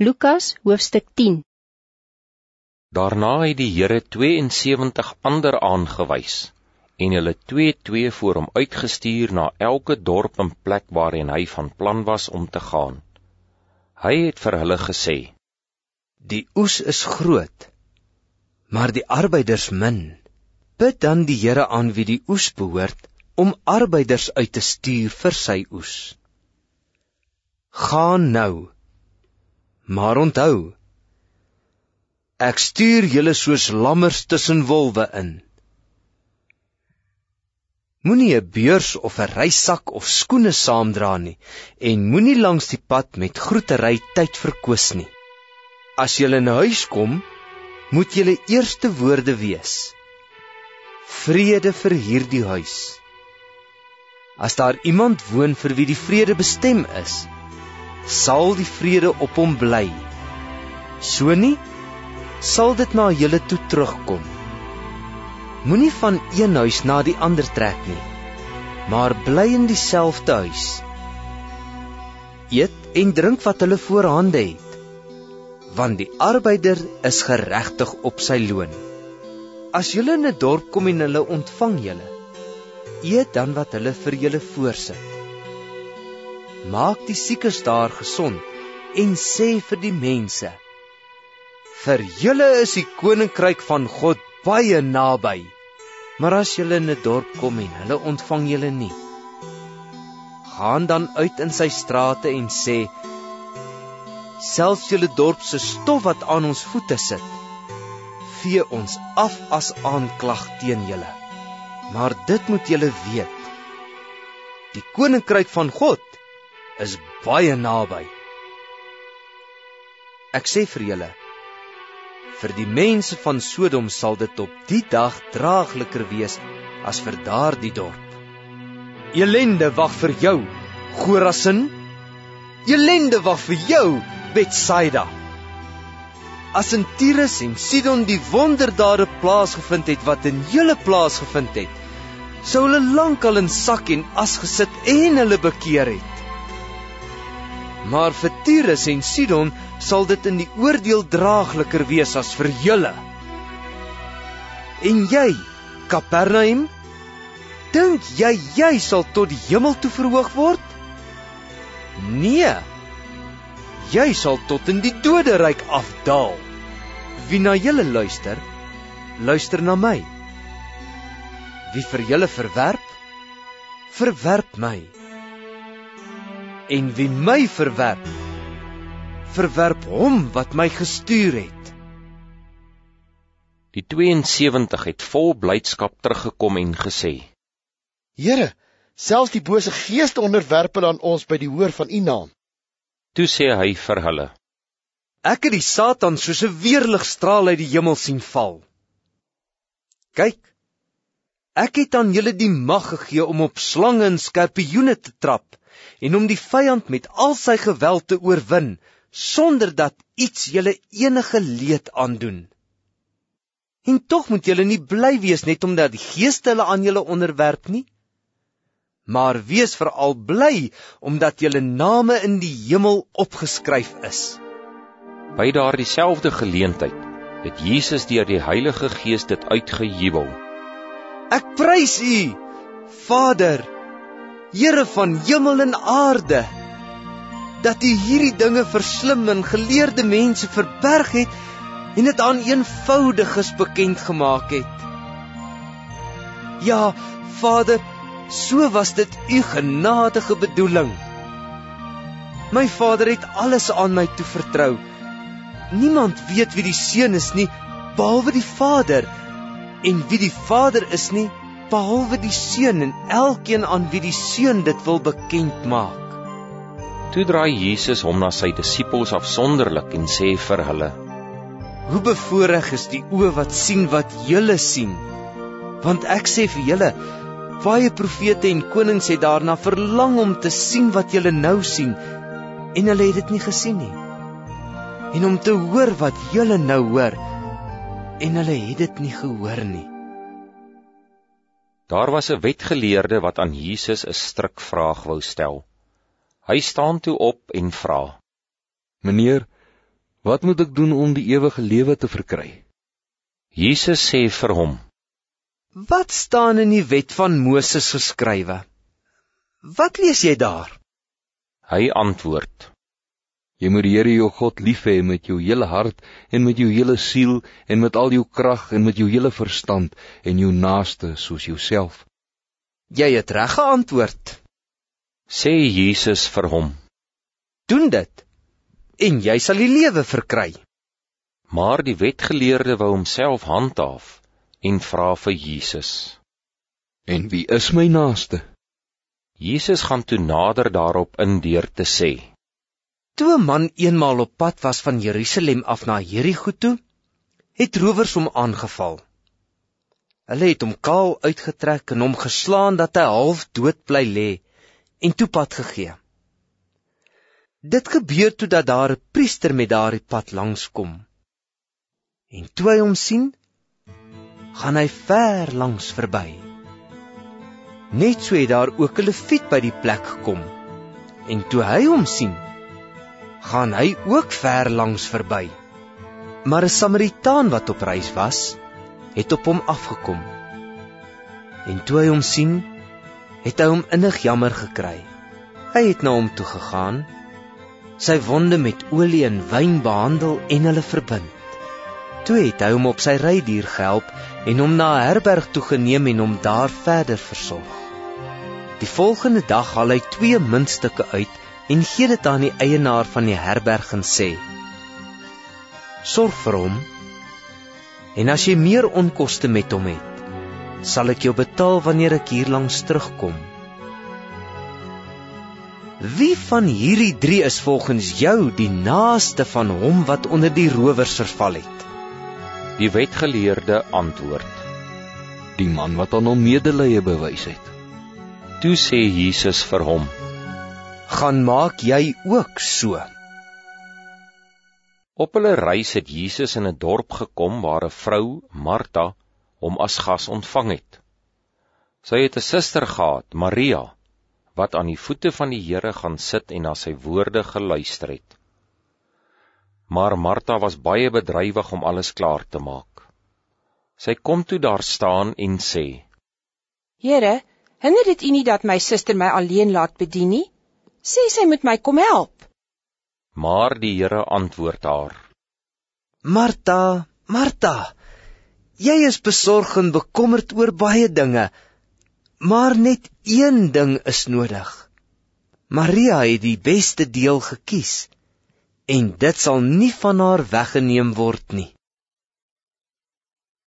Lukas hoofstuk 10 Daarna het die Here 72 ander aangewys en hulle twee twee voor hom uitgestuur na elke dorp en plek waarheen hy van plan was om te gaan. Hy het vir hulle gesê: Die oes is groot, maar die arbeiders min. Bid dan die Here aan wie die oes behoort om arbeiders uit te stuur vir sy oes. Gaan nou Maar onthou, ek stuur julle soos lammers tussen wolwe in. Moenie 'n beurs of 'n reissak of skoene saamdra nie en moenie langs die pad met groetery tyd verkwis nie. As jy in huis kom, moet julle eerste woorde wees: Vrede vir hierdie huis. As daar iemand woon vir wie die vrede bestem is, sal die vrede op hom bly. So nie sal dit na julle toe terugkom. Moenie van een huis na die ander trek nie, maar bly in dieselfde huis. Eet en drink wat hulle voorhande het, want die arbeider is geregtig op sy loon. As julle in 'n dorp kom en hulle ontvang julle, eet dan wat hulle vir julle voorsit maak die siekes daar gesond en sê vir die mense: Vir julle is die koninkryk van God baie naby. Maar as julle in 'n dorp kom en hulle ontvang julle nie, gaan dan uit in sy strate en sê: Selfs julle dorp se stof wat aan ons voete sit, vee ons af as aanklag teen julle. Maar dit moet julle weet. Die koninkryk van God is baie naby. Ek sê vir julle, vir die mense van Sodom sal dit op die dag draagliker wees as vir daardie dorp. Elende wag vir jou, Gorasin. Elende wag vir jou, Betsaida. As in Tyrus en Sidon die wonderdade plaasgevind het wat in julle plaasgevind het, sou hulle lankal in sak en as gesit en hulle bekeer het maar vir Tyrus en Sidon sal dit in die oordeel draagliker wees as vir julle. En jy, Kapernaum, dink jy jy sal tot die hemel toe verhoog word? Nee. Jy sal tot in die doderyk afdaal. Wie na julle luister, luister na my. Wie vir julle verwerp, verwerp my en wie my verwerp verwerp hom wat my gestuur het. Die 72 het vol blydskap teruggekom en gesê Here selfs die bose geeste onderwerp hulle aan ons by die hoor van u naam. Toe sê hy vir hulle ek het die satan soos 'n weerligstraal uit die hemel sien val. Kyk ek het aan julle die mag gegee om op slange en skorpioene te trap en om die vyand met al sy geweld te oorwin sonder dat iets julle enige leed aandoen. En tog moet julle nie bly wees net omdat die geeste hulle aan julle onderwerp nie, maar wees veral bly omdat julle name in die hemel opgeskryf is. By daardie selfde geleentheid het Jesus deur die Heilige Gees dit uitgejubel. Ek prys U, Vader, Here van hemel en aarde, dat U hierdie dinge verslim en geleerde mense verberg het en dit aan eenvoudiges bekend gemaak het. Ja, Vader, so was dit U genadige bedoeling. My Vader het alles aan my toe vertrou. Niemand weet wie die seun is nie behalwe die Vader en wie die Vader is nie behalwe die seun en elkeen aan wie die seun dit wil bekend maak. Toe draai Jesus hom na sy disippels afsonderlik en sê vir hulle: Hoe bevoorreg is die oë wat sien wat julle sien. Want ek sê vir julle, baie profete en konings het daarna verlang om te sien wat julle nou sien en hulle het dit nie gesien nie. En om te hoor wat julle nou hoor en hulle het dit nie gehoor nie. Daar was 'n wetgeleerde wat aan Jesus 'n stryk vraag wou stel. Hy staan toe op en vra: "Meneer, Wat moet ek doen om die ewige lewe te verkry? Jesus sê vir hom: Wat staan in die wet van Moses geskrywe? Wat lees jy daar? Hy antwoord: Jy moet die Here jou God lief hê met jou hele hart en met jou hele siel en met al jou krag en met jou hele verstand en jou naaste soos jouself. Jy het reg geantwoord. Sê Jesus vir hom: Doen dit en jy sal die lewe verkry. Maar die wetgeleerde wou homself handhaaf en vra vir Jesus: En wie is my naaste? Jesus gaan toe nader daarop in deur te sê: Toe 'n man eenmaal op pad was van Jerusalem af na Jerigo toe, het rowers hom aangeval. Hulle het hom kaal uitgetrek en hom geslaan dat hy half dood bly lê en toe pad gegee. Dit gebeur toe dat daar 'n priester met daardie pad langskom. En toe hy hom sien, gaan hy ver langs verby. Net so het daar ook 'n leviet by die plek gekom. En toe hy hom sien, gaan hy ook ver langs verby. Maar 'n Samaritaan wat op reis was, het op hom afgekom. En toe hy hom sien, het hy hom innig jammer gekry. Hy het na hom toe gegaan, sy wonde met olie en wyn behandel en hulle verbind. Toe het hy hom op sy rydier gehelp en hom na 'n herberg toe geneem en hom daar verder versorg. Die volgende dag haal hy twee muntstukke uit en gee dit aan die eienaar van die herberg en sê: Sorg vir hom. En as jy meer onkoste met hom het, sal ek jou betaal wanneer ek hier langs terugkom. Wie van hierdie 3 is volgens jou die naaste van hom wat onder die rowers verval het? Die wetgeleerde antwoord: Die man wat aan hom medelee bewys het. Toe sê Jesus vir hom: gaan maak jy ook so. Op hulle reis het Jesus in 'n dorp gekom waar 'n vrou, Martha, hom as gas ontvang het. Sy het 'n suster gehad, Maria, wat aan die voete van die Here gaan sit en na sy woorde geluister het. Maar Martha was baie bedrywig om alles klaar te maak. Sy kom toe daar staan en sê: Here, hinder dit U nie dat my suster my alleen laat bedien nie? Sê sy moet my kom help. Maar die Here antwoord haar: Martha, Martha, jy is besorg en bekommerd oor baie dinge, maar net een ding is nodig. Maria het die beste deel gekies en dit sal nie van haar weggeneem word nie.